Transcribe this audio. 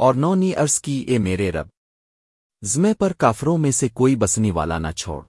اور نو نی عرض کی، اے میرے رب، زمے پر کافروں میں سے کوئی بسنی والا نہ چھوڑ۔